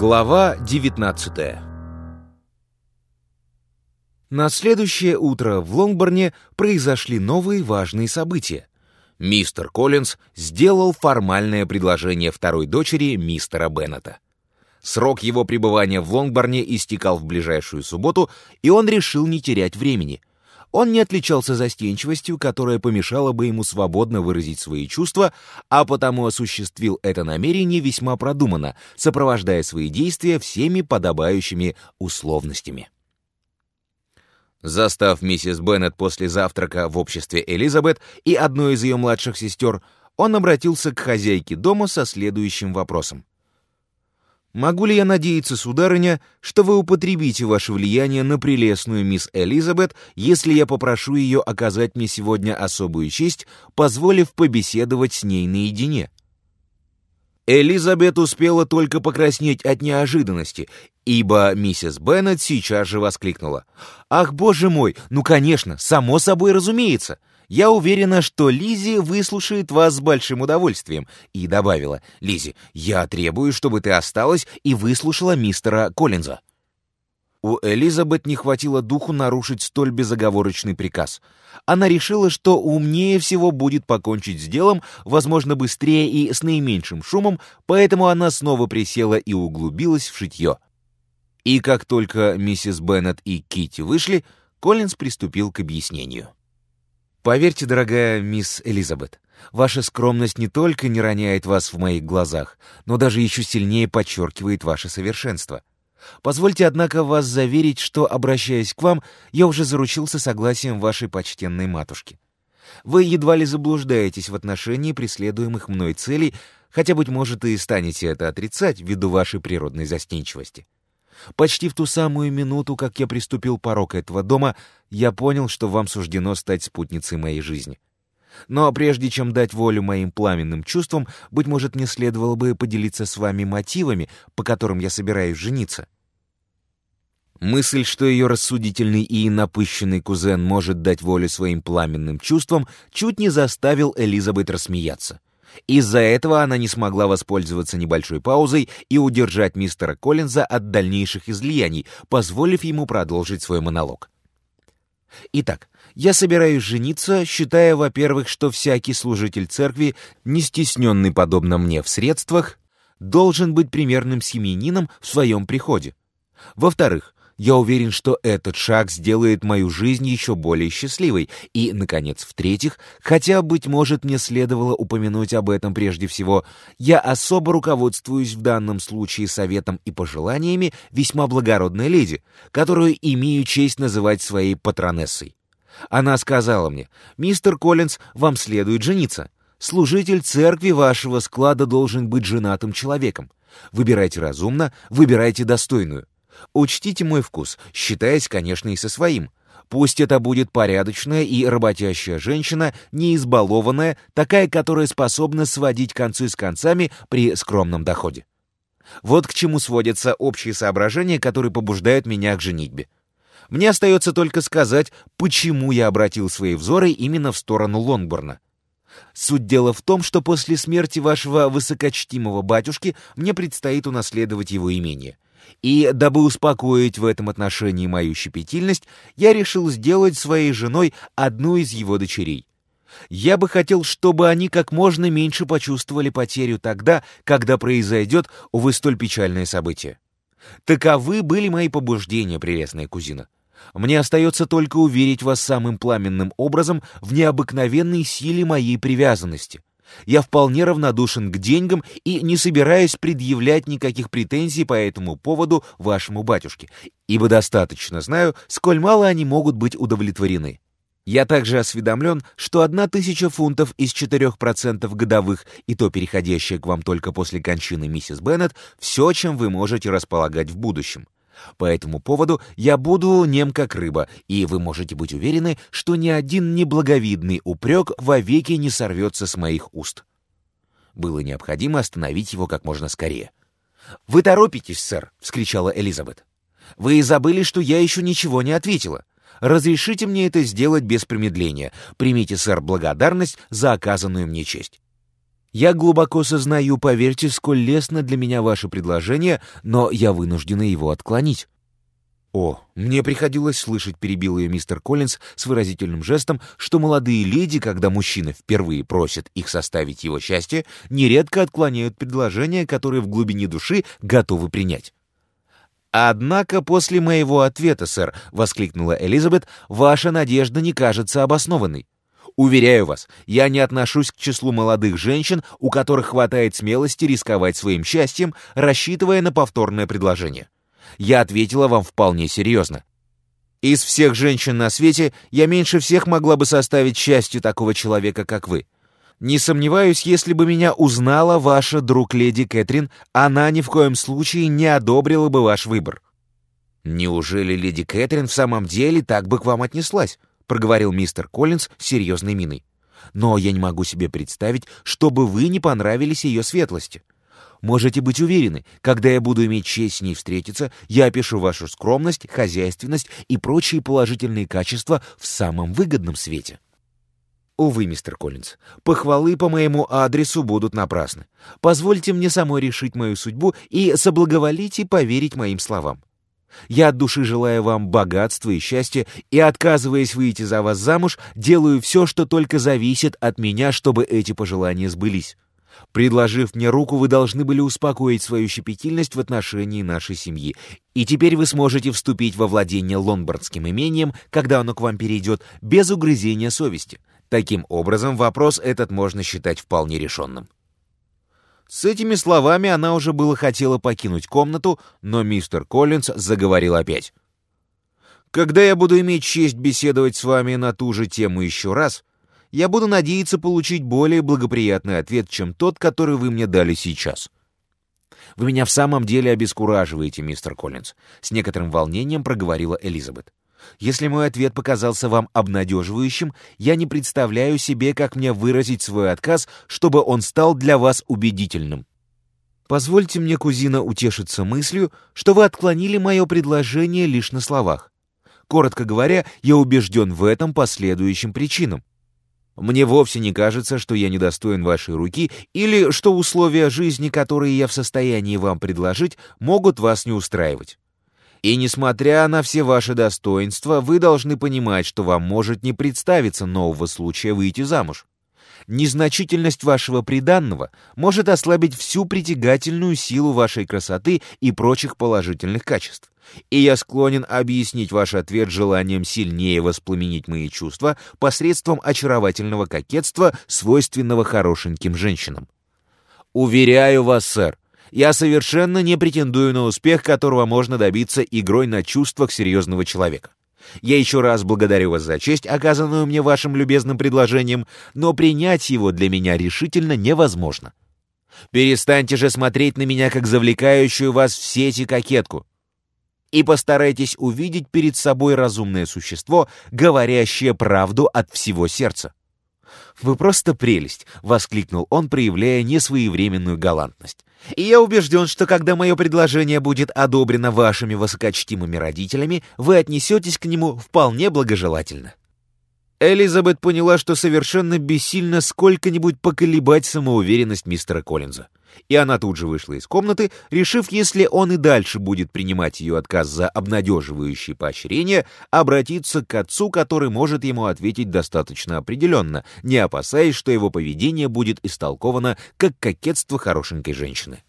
Глава 19 На следующее утро в Лонгборне произошли новые важные события. Мистер Коллинз сделал формальное предложение второй дочери мистера Беннета. Срок его пребывания в Лонгборне истекал в ближайшую субботу, и он решил не терять времени — он не отличался застенчивостью, которая помешала бы ему свободно выразить свои чувства, а потому осуществил это намерение весьма продуманно, сопровождая свои действия всеми подобающими условностями. Застав миссис Беннет после завтрака в обществе Элизабет и одной из ее младших сестер, он обратился к хозяйке дома со следующим вопросом. Могу ли я надеяться, сударыня, что вы употребите ваше влияние на прелестную мисс Элизабет, если я попрошу ее оказать мне сегодня особую честь, позволив побеседовать с ней наедине?» Элизабет успела только покраснеть от неожиданности, ибо миссис Беннет сейчас же воскликнула. «Ах, боже мой, ну, конечно, само собой разумеется!» Я уверена, что Лизи выслушает вас с большим удовольствием. И добавила, Лизи, я требую, чтобы ты осталась и выслушала мистера Коллинза. У Элизабет не хватило духу нарушить столь безоговорочный приказ. Она решила, что умнее всего будет покончить с делом, возможно, быстрее и с наименьшим шумом, поэтому она снова присела и углубилась в шитье. И как только миссис Беннет и Кити вышли, Коллинз приступил к объяснению. Поверьте, дорогая мисс Элизабет, ваша скромность не только не роняет вас в моих глазах, но даже еще сильнее подчеркивает ваше совершенство. Позвольте, однако, вас заверить, что, обращаясь к вам, я уже заручился согласием вашей почтенной матушки. Вы едва ли заблуждаетесь в отношении преследуемых мной целей, хотя, быть может, и станете это отрицать ввиду вашей природной застенчивости. Почти в ту самую минуту, как я приступил порог этого дома, я понял, что вам суждено стать спутницей моей жизни. Но прежде чем дать волю моим пламенным чувствам, быть может, не следовало бы поделиться с вами мотивами, по которым я собираюсь жениться. Мысль, что ее рассудительный и напыщенный кузен может дать волю своим пламенным чувствам, чуть не заставил Элизабет рассмеяться. Из-за этого она не смогла воспользоваться небольшой паузой и удержать мистера Коллинза от дальнейших излияний, позволив ему продолжить свой монолог. Итак, я собираюсь жениться, считая, во-первых, что всякий служитель церкви, не стесненный подобно мне в средствах, должен быть примерным семьянином в своем приходе. Во-вторых, я уверен, что этот шаг сделает мою жизнь еще более счастливой. И, наконец, в-третьих, хотя, быть может, мне следовало упомянуть об этом прежде всего, я особо руководствуюсь в данном случае советом и пожеланиями весьма благородной леди, которую имею честь называть своей патронессой. Она сказала мне, «Мистер Коллинз, вам следует жениться. Служитель церкви вашего склада должен быть женатым человеком. Выбирайте разумно, выбирайте достойную. Учтите мой вкус, считаясь, конечно, и со своим. Пусть это будет порядочная и работящая женщина, не избалованная, такая, которая способна сводить концы с концами при скромном доходе. Вот к чему сводятся общие соображения, которые побуждают меня к женитьбе. Мне остается только сказать, почему я обратил свои взоры именно в сторону Лонгборна. Суть дела в том, что после смерти вашего высокочтимого батюшки мне предстоит унаследовать его имение — и, дабы успокоить в этом отношении мою щепетильность, я решил сделать своей женой одну из его дочерей. Я бы хотел, чтобы они как можно меньше почувствовали потерю тогда, когда произойдет, увы, столь печальное событие. Таковы были мои побуждения, прелестная кузина. Мне остается только уверить вас самым пламенным образом в необыкновенной силе моей привязанности — я вполне равнодушен к деньгам и не собираюсь предъявлять никаких претензий по этому поводу вашему батюшке, ибо достаточно знаю, сколь мало они могут быть удовлетворены. Я также осведомлен, что одна тысяча фунтов из 4% годовых, и то переходящая к вам только после кончины миссис Беннет, все, чем вы можете располагать в будущем. По этому поводу я буду нем как рыба, и вы можете быть уверены, что ни один неблаговидный упрек вовеки не сорвется с моих уст. Было необходимо остановить его как можно скорее. «Вы торопитесь, сэр!» — вскричала Элизабет. «Вы забыли, что я еще ничего не ответила. Разрешите мне это сделать без промедления. Примите, сэр, благодарность за оказанную мне честь». Я глубоко сознаю, поверьте, сколь лестно для меня ваше предложение, но я вынуждена его отклонить. О, мне приходилось слышать, перебил ее мистер Коллинз с выразительным жестом, что молодые леди, когда мужчина впервые просит их составить его счастье, нередко отклоняют предложения, которые в глубине души готовы принять. «Однако после моего ответа, сэр», — воскликнула Элизабет, — «ваша надежда не кажется обоснованной. Уверяю вас, я не отношусь к числу молодых женщин, у которых хватает смелости рисковать своим счастьем, рассчитывая на повторное предложение. Я ответила вам вполне серьезно. Из всех женщин на свете я меньше всех могла бы составить счастье такого человека, как вы. Не сомневаюсь, если бы меня узнала ваша друг леди Кэтрин, она ни в коем случае не одобрила бы ваш выбор. Неужели леди Кэтрин в самом деле так бы к вам отнеслась? Проговорил мистер Коллинз с серьезной миной. Но я не могу себе представить, чтобы вы не понравились ее светлости. Можете быть уверены, когда я буду иметь честь с ней встретиться, я опишу вашу скромность, хозяйственность и прочие положительные качества в самом выгодном свете. Увы, мистер Коллинз, похвалы по моему адресу будут напрасны. Позвольте мне самой решить мою судьбу и соблаговолите поверить моим словам. Я от души желаю вам богатства и счастья, и, отказываясь выйти за вас замуж, делаю все, что только зависит от меня, чтобы эти пожелания сбылись. Предложив мне руку, вы должны были успокоить свою щепетильность в отношении нашей семьи. И теперь вы сможете вступить во владение лонбардским имением, когда оно к вам перейдет, без угрызения совести. Таким образом, вопрос этот можно считать вполне решенным. С этими словами она уже было хотела покинуть комнату, но мистер Коллинз заговорил опять. «Когда я буду иметь честь беседовать с вами на ту же тему еще раз, я буду надеяться получить более благоприятный ответ, чем тот, который вы мне дали сейчас». «Вы меня в самом деле обескураживаете, мистер Коллинз», — с некоторым волнением проговорила Элизабет. Если мой ответ показался вам обнадеживающим, я не представляю себе, как мне выразить свой отказ, чтобы он стал для вас убедительным. Позвольте мне, кузина, утешиться мыслью, что вы отклонили мое предложение лишь на словах. Коротко говоря, я убежден в этом по следующим причинам. Мне вовсе не кажется, что я недостоин вашей руки или что условия жизни, которые я в состоянии вам предложить, могут вас не устраивать. И несмотря на все ваши достоинства, вы должны понимать, что вам может не представиться нового случая выйти замуж. Незначительность вашего приданного может ослабить всю притягательную силу вашей красоты и прочих положительных качеств. И я склонен объяснить ваш ответ желанием сильнее воспламенить мои чувства посредством очаровательного кокетства, свойственного хорошеньким женщинам. Уверяю вас, сэр, я совершенно не претендую на успех, которого можно добиться игрой на чувствах серьезного человека. Я еще раз благодарю вас за честь, оказанную мне вашим любезным предложением, но принять его для меня решительно невозможно. Перестаньте же смотреть на меня, как завлекающую вас в сети кокетку, и постарайтесь увидеть перед собой разумное существо, говорящее правду от всего сердца. «Вы просто прелесть!» — воскликнул он, проявляя несвоевременную галантность. «И я убежден, что когда мое предложение будет одобрено вашими высокочтимыми родителями, вы отнесетесь к нему вполне благожелательно». Элизабет поняла, что совершенно бессильно сколько-нибудь поколебать самоуверенность мистера Коллинза. И она тут же вышла из комнаты, решив, если он и дальше будет принимать ее отказ за обнадеживающее поощрение, обратиться к отцу, который может ему ответить достаточно определенно, не опасаясь, что его поведение будет истолковано как кокетство хорошенькой женщины.